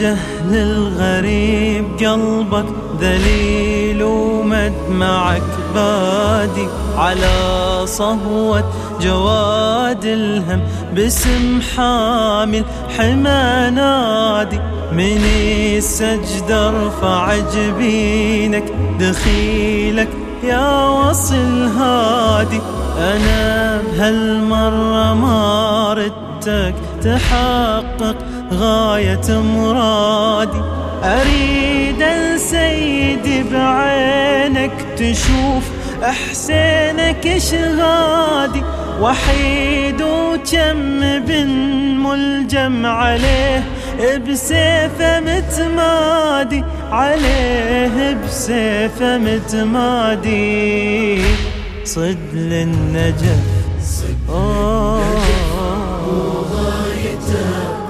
توجه للغريب قلبك ذليل ومدمعك بادي على صهوة جواد الهم باسم حامل حما نادي من السجدة ارفع جبينك دخيلك يا وصل هادي. أنا بهالمرة ما ردتك تحقق غاية مرادي. أريد سيدي بعينك تشوف أحسنك شغادي وحيد وكم بن ملجم عليه بسيفه متمادي. عليه بسيفه متمادي. صد للنجف. أوه. وغايته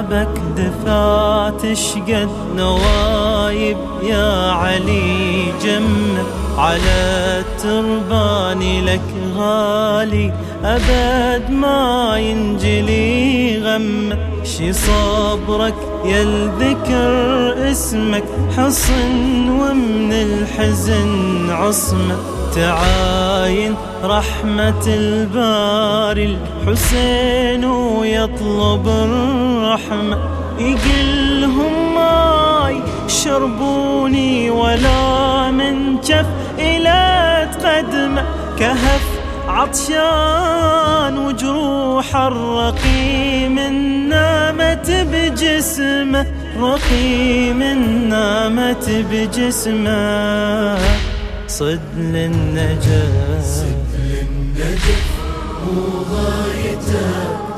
احبابك دفعت شقد نوايب يا علي جمة على التربان لك غالي أبد ما ينجلي غمة شي صبرك يا الذكر اسمك حصن ومن الحزن عصمة تعاين رحمة الباري الحسين ويطلب الرحمة. يقلهم ماي شربوني ولا من جف إلى تقدمه كهف عطشان وجروح الرقيم نامت بجسمه رقيم نامت بجسمه. صد للنجاة. للنجف وغايته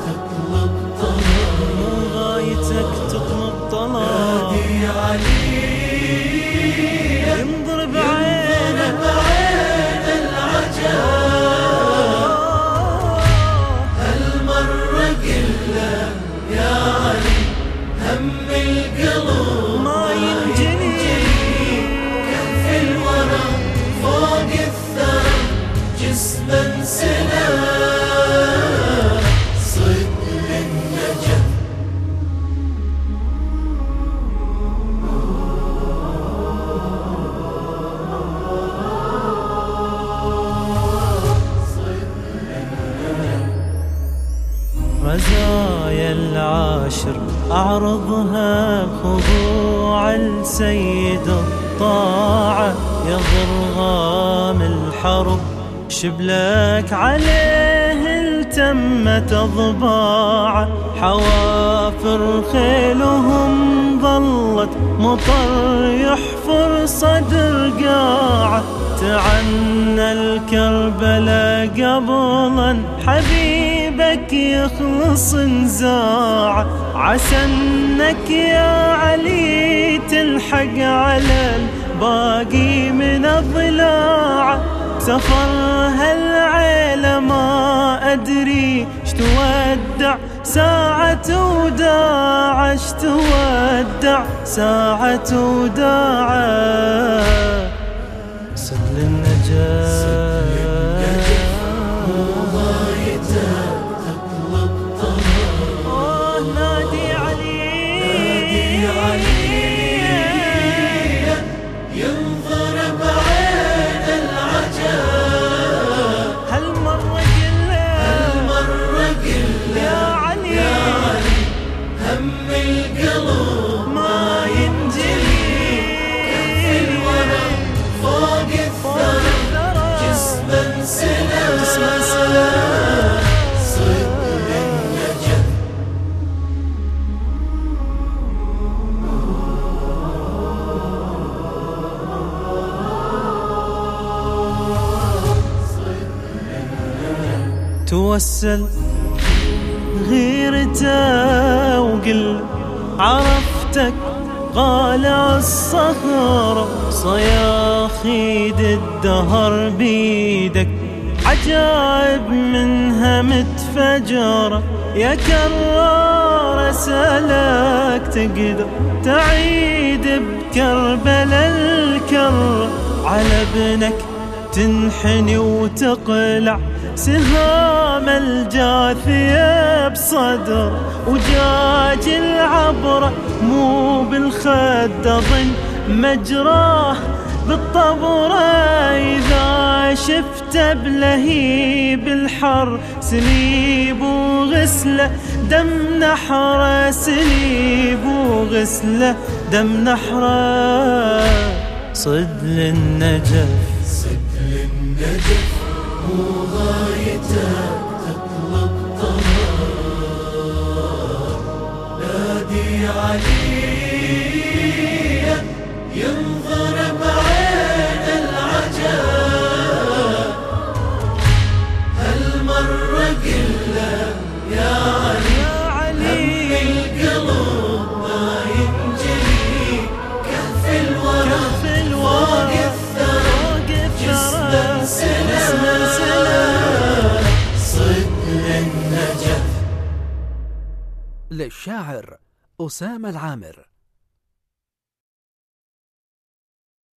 العاشر أعرضها خضوع السيد الطاعة. يضرغام الحرب شبلك عليه التمت أضباعه حوافر خيلهم ظلت مطر يحفر صدر قاعه تعنى الكربلاء قبلا حبيبك يخلص نزاعه عسى إنك يا علي تلحق على الباقي من الضلاع. سفر هالعيلة ما أدري ش تودع. ساعة وداعش تودع؟ ساعة وداعة سد النجاة توسل غيرته وقل عرفتك قالع الصخرة صياخيد الدهر بيدك. عجائب منها متفجرة. يا كرار اسألك تقدر تعيد بكربلا الكرة. على ابنك تنحني وتقلع سهام الجاثية بصدر وجاج العبرة مو بالخد أظن مجراه بالطبرة إذا شفت بلهيب الحر سليب وغسله دم نحره سليب وغسله دم نحره صد للنجف النجف مو غايته تطلب طهر نادي علي ينظر للشاعر أسامة العامر.